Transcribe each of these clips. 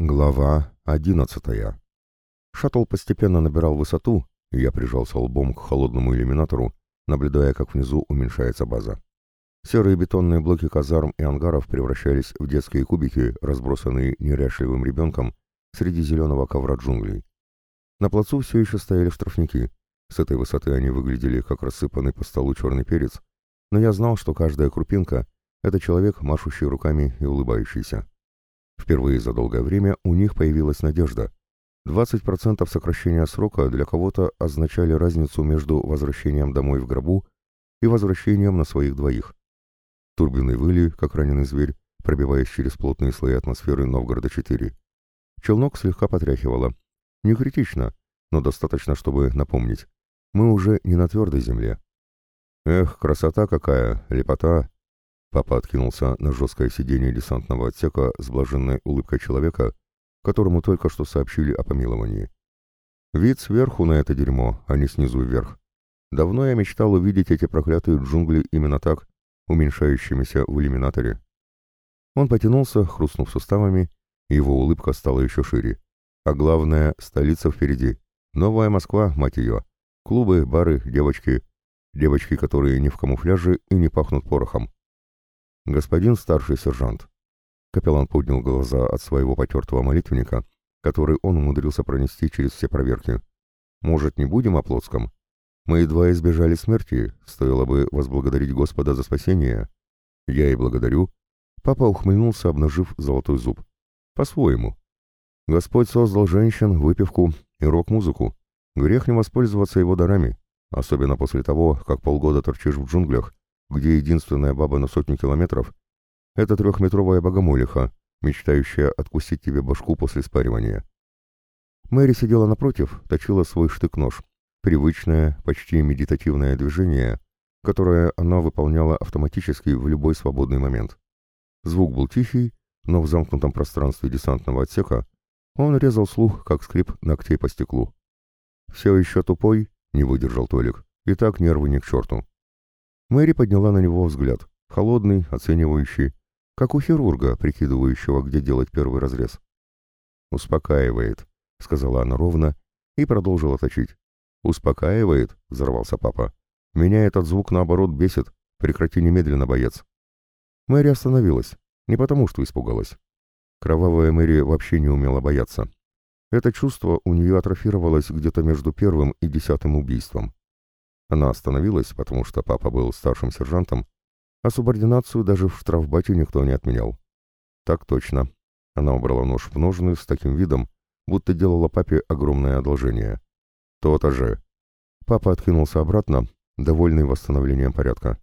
Глава одиннадцатая. Шаттл постепенно набирал высоту, и я прижался лбом к холодному иллюминатору, наблюдая, как внизу уменьшается база. Серые бетонные блоки казарм и ангаров превращались в детские кубики, разбросанные неряшливым ребенком среди зеленого ковра джунглей. На плацу все еще стояли штрафники. С этой высоты они выглядели как рассыпанный по столу черный перец, но я знал, что каждая крупинка — это человек, машущий руками и улыбающийся. Впервые за долгое время у них появилась надежда. 20% сокращения срока для кого-то означали разницу между возвращением домой в гробу и возвращением на своих двоих. Турбины выли, как раненый зверь, пробиваясь через плотные слои атмосферы Новгорода-4. Челнок слегка потряхивало. Не критично, но достаточно, чтобы напомнить. Мы уже не на твердой земле. Эх, красота какая, лепота, Папа откинулся на жесткое сиденье десантного отсека с блаженной улыбкой человека, которому только что сообщили о помиловании. Вид сверху на это дерьмо, а не снизу вверх. Давно я мечтал увидеть эти проклятые джунгли именно так, уменьшающимися в иллюминаторе. Он потянулся, хрустнув суставами, и его улыбка стала еще шире. А главное, столица впереди. Новая Москва, мать ее. Клубы, бары, девочки. Девочки, которые не в камуфляже и не пахнут порохом. «Господин старший сержант». Капеллан поднял глаза от своего потертого молитвенника, который он умудрился пронести через все проверки. «Может, не будем о Плотском? Мы едва избежали смерти, стоило бы возблагодарить Господа за спасение. Я и благодарю». Папа ухмыльнулся, обнажив золотой зуб. «По-своему. Господь создал женщин, выпивку и рок-музыку. Грех не воспользоваться его дарами, особенно после того, как полгода торчишь в джунглях, где единственная баба на сотню километров — это трехметровая богомолиха, мечтающая откусить тебе башку после спаривания. Мэри сидела напротив, точила свой штык-нож. Привычное, почти медитативное движение, которое она выполняла автоматически в любой свободный момент. Звук был тихий, но в замкнутом пространстве десантного отсека он резал слух, как скрип ногтей по стеклу. «Все еще тупой?» — не выдержал Толик. «И так нервы не к черту». Мэри подняла на него взгляд, холодный, оценивающий, как у хирурга, прикидывающего, где делать первый разрез. «Успокаивает», — сказала она ровно и продолжила точить. «Успокаивает?» — взорвался папа. «Меня этот звук, наоборот, бесит. Прекрати немедленно, боец». Мэри остановилась, не потому что испугалась. Кровавая Мэри вообще не умела бояться. Это чувство у нее атрофировалось где-то между первым и десятым убийством. Она остановилась, потому что папа был старшим сержантом, а субординацию даже в штрафбате никто не отменял. Так точно. Она убрала нож в ножны с таким видом, будто делала папе огромное одолжение. То-то же. Папа откинулся обратно, довольный восстановлением порядка.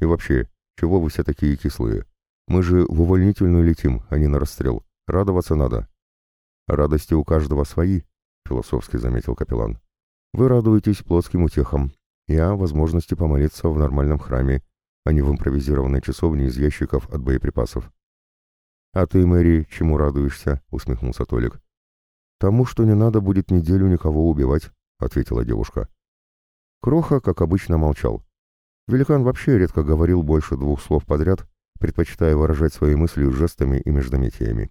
И вообще, чего вы все такие кислые? Мы же в увольнительную летим, а не на расстрел. Радоваться надо. Радости у каждого свои, философски заметил капеллан. Вы радуетесь плотским утехам, я возможности помолиться в нормальном храме, а не в импровизированной часовне из ящиков от боеприпасов. «А ты, Мэри, чему радуешься?» — усмехнулся Толик. «Тому, что не надо будет неделю никого убивать», — ответила девушка. Кроха, как обычно, молчал. Великан вообще редко говорил больше двух слов подряд, предпочитая выражать свои мысли жестами и междометиями.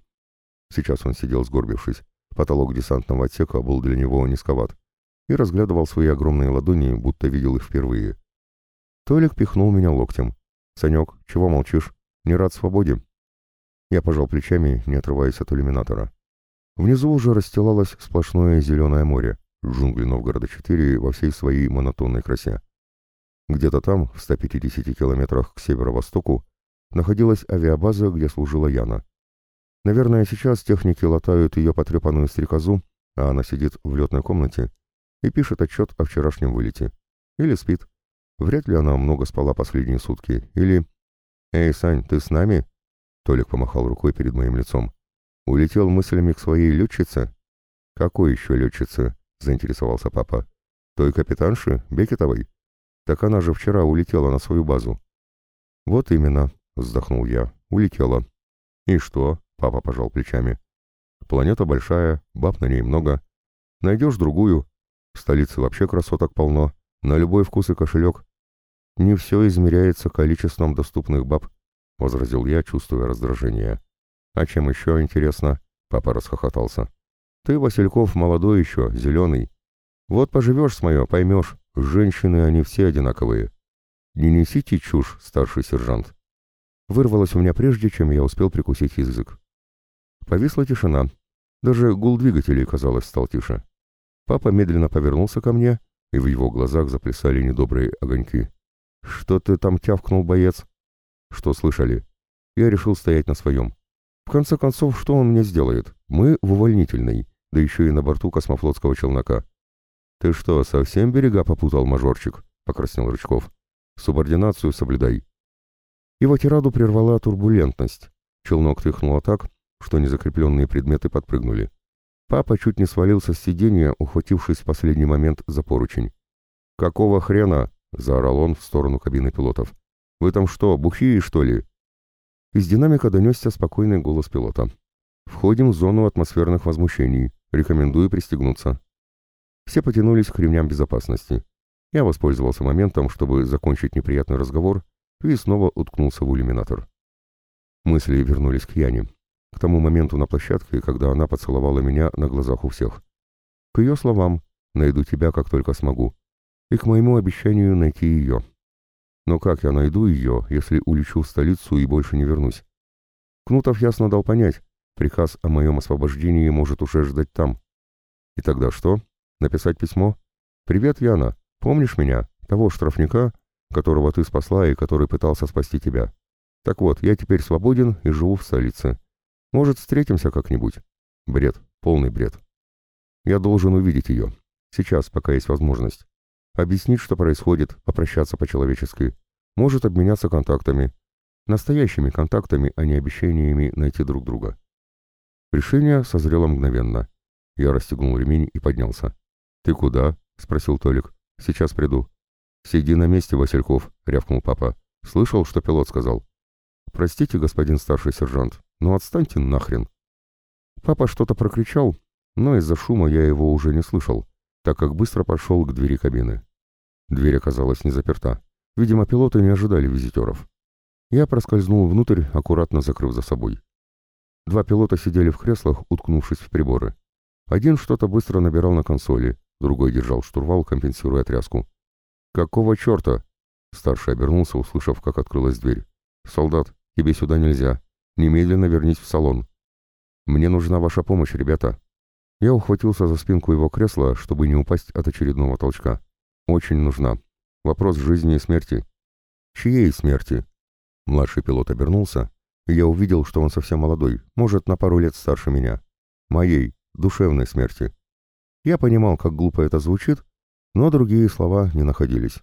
Сейчас он сидел сгорбившись. Потолок десантного отсека был для него низковат и разглядывал свои огромные ладони, будто видел их впервые. Толик пихнул меня локтем. «Санек, чего молчишь? Не рад свободе?» Я пожал плечами, не отрываясь от иллюминатора. Внизу уже расстилалось сплошное зеленое море, джунгли Новгорода-4 во всей своей монотонной красе. Где-то там, в 150 километрах к северо-востоку, находилась авиабаза, где служила Яна. Наверное, сейчас техники латают ее потрепанную стрекозу, а она сидит в летной комнате и пишет отчет о вчерашнем вылете. Или спит. Вряд ли она много спала последние сутки. Или... «Эй, Сань, ты с нами?» Толик помахал рукой перед моим лицом. «Улетел мыслями к своей летчице?» «Какой еще летчице?» — заинтересовался папа. «Той капитанши, Бекетовой? Так она же вчера улетела на свою базу». «Вот именно», — вздохнул я, — «улетела». «И что?» — папа пожал плечами. «Планета большая, баб на ней много. Найдешь другую, в столице вообще красоток полно, на любой вкус и кошелек. Не все измеряется количеством доступных баб, — возразил я, чувствуя раздражение. А чем еще интересно? Папа расхохотался. «Ты, Васильков, молодой еще, зеленый. Вот поживешь с мое, поймешь, женщины они все одинаковые. Не несите чушь, старший сержант». Вырвалось у меня прежде, чем я успел прикусить язык. Повисла тишина. Даже гул двигателей, казалось, стал тише. Папа медленно повернулся ко мне, и в его глазах заплясали недобрые огоньки. «Что ты там тявкнул, боец?» «Что слышали?» Я решил стоять на своем. В конце концов, что он мне сделает? Мы в увольнительной, да еще и на борту космофлотского челнока. «Ты что, совсем берега попутал, мажорчик?» — покраснел Рычков. «Субординацию соблюдай». Его тираду прервала турбулентность. Челнок тряхнуло так, что незакрепленные предметы подпрыгнули. Папа чуть не свалился с сиденья, ухватившись в последний момент за поручень. «Какого хрена?» — заорал он в сторону кабины пилотов. «Вы там что, бухие, что ли?» Из динамика донесся спокойный голос пилота. «Входим в зону атмосферных возмущений. Рекомендую пристегнуться». Все потянулись к ремням безопасности. Я воспользовался моментом, чтобы закончить неприятный разговор, и снова уткнулся в иллюминатор. Мысли вернулись к Яне, к тому моменту на площадке, когда она поцеловала меня на глазах у всех. К ее словам «найду тебя, как только смогу», и к моему обещанию найти ее. Но как я найду ее, если улечу в столицу и больше не вернусь? Кнутов ясно дал понять, приказ о моем освобождении может уже ждать там. И тогда что? Написать письмо? «Привет, Яна. Помнишь меня? Того штрафника, которого ты спасла и который пытался спасти тебя? Так вот, я теперь свободен и живу в столице. Может, встретимся как-нибудь?» Бред. Полный бред. Я должен увидеть ее. Сейчас, пока есть возможность объяснить, что происходит, попрощаться по-человечески, может обменяться контактами, настоящими контактами, а не обещаниями найти друг друга. Решение созрело мгновенно. Я расстегнул ремень и поднялся. «Ты куда?» — спросил Толик. «Сейчас приду». «Сиди на месте, Васильков», — рявкнул папа. «Слышал, что пилот сказал?» «Простите, господин старший сержант, но отстаньте нахрен». Папа что-то прокричал, но из-за шума я его уже не слышал так как быстро пошел к двери кабины. Дверь оказалась не заперта. Видимо, пилоты не ожидали визитеров. Я проскользнул внутрь, аккуратно закрыв за собой. Два пилота сидели в креслах, уткнувшись в приборы. Один что-то быстро набирал на консоли, другой держал штурвал, компенсируя тряску. «Какого черта?» Старший обернулся, услышав, как открылась дверь. «Солдат, тебе сюда нельзя. Немедленно вернись в салон. Мне нужна ваша помощь, ребята. Я ухватился за спинку его кресла, чтобы не упасть от очередного толчка. Очень нужна. Вопрос жизни и смерти. Чьей смерти? Младший пилот обернулся, я увидел, что он совсем молодой, может, на пару лет старше меня. Моей, душевной смерти. Я понимал, как глупо это звучит, но другие слова не находились.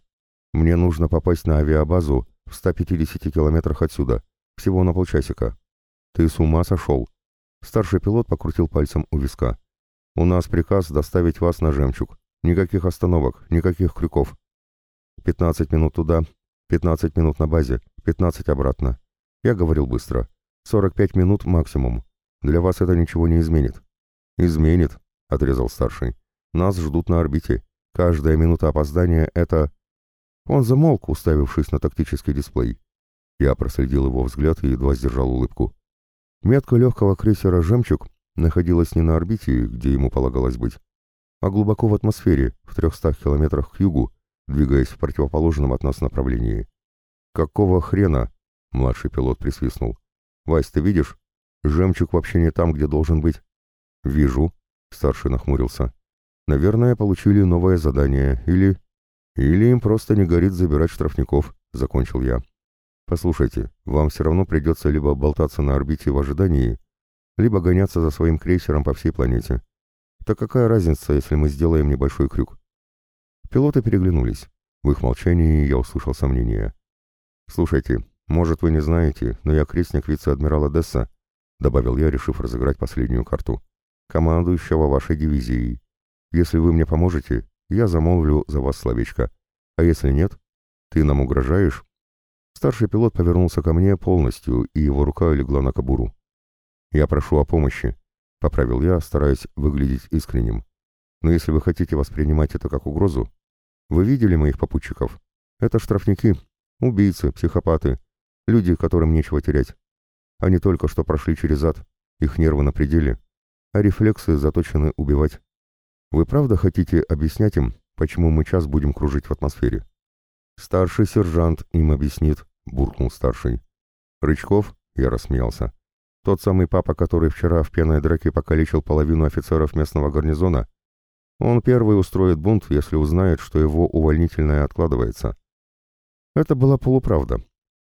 Мне нужно попасть на авиабазу в 150 километрах отсюда, всего на полчасика. Ты с ума сошел? Старший пилот покрутил пальцем у виска. У нас приказ доставить вас на жемчуг. Никаких остановок, никаких крюков. Пятнадцать минут туда, пятнадцать минут на базе, пятнадцать обратно. Я говорил быстро. Сорок пять минут максимум. Для вас это ничего не изменит. Изменит, отрезал старший. Нас ждут на орбите. Каждая минута опоздания — это... Он замолк, уставившись на тактический дисплей. Я проследил его взгляд и едва сдержал улыбку. Метка легкого крейсера «Жемчуг» находилась не на орбите, где ему полагалось быть, а глубоко в атмосфере, в 300 километрах к югу, двигаясь в противоположном от нас направлении. «Какого хрена?» — младший пилот присвистнул. «Вась, ты видишь? Жемчуг вообще не там, где должен быть». «Вижу», — старший нахмурился. «Наверное, получили новое задание, или...» «Или им просто не горит забирать штрафников», — закончил я. «Послушайте, вам все равно придется либо болтаться на орбите в ожидании, либо гоняться за своим крейсером по всей планете. Так какая разница, если мы сделаем небольшой крюк? Пилоты переглянулись. В их молчании я услышал сомнения. «Слушайте, может, вы не знаете, но я крестник вице-адмирала Десса», добавил я, решив разыграть последнюю карту. «Командующего вашей дивизией. Если вы мне поможете, я замолвлю за вас словечко. А если нет, ты нам угрожаешь?» Старший пилот повернулся ко мне полностью, и его рука легла на кобуру. «Я прошу о помощи», — поправил я, стараясь выглядеть искренним. «Но если вы хотите воспринимать это как угрозу, вы видели моих попутчиков? Это штрафники, убийцы, психопаты, люди, которым нечего терять. Они только что прошли через ад, их нервы на пределе, а рефлексы заточены убивать. Вы правда хотите объяснять им, почему мы час будем кружить в атмосфере? Старший сержант им объяснит, буркнул старший. Рычков? Я рассмеялся. Тот самый папа, который вчера в пьяной драке покалечил половину офицеров местного гарнизона? Он первый устроит бунт, если узнает, что его увольнительное откладывается. Это была полуправда.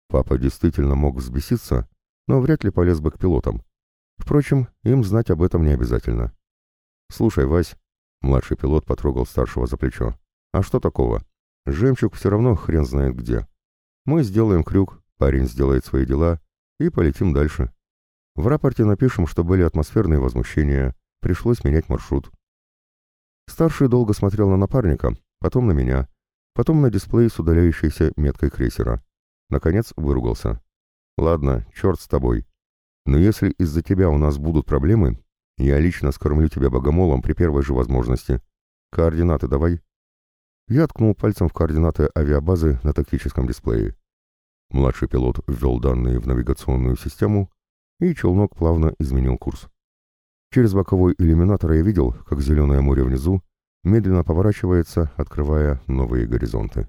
Папа действительно мог взбеситься, но вряд ли полез бы к пилотам. Впрочем, им знать об этом не обязательно. «Слушай, Вась», — младший пилот потрогал старшего за плечо, — «а что такого? Жемчуг все равно хрен знает где. Мы сделаем крюк, парень сделает свои дела и полетим дальше. В рапорте напишем, что были атмосферные возмущения, пришлось менять маршрут. Старший долго смотрел на напарника, потом на меня, потом на дисплей с удаляющейся меткой крейсера. Наконец выругался. «Ладно, черт с тобой. Но если из-за тебя у нас будут проблемы, я лично скормлю тебя богомолом при первой же возможности. Координаты давай». Я ткнул пальцем в координаты авиабазы на тактическом дисплее. Младший пилот ввел данные в навигационную систему, и челнок плавно изменил курс. Через боковой иллюминатор я видел, как зеленое море внизу медленно поворачивается, открывая новые горизонты.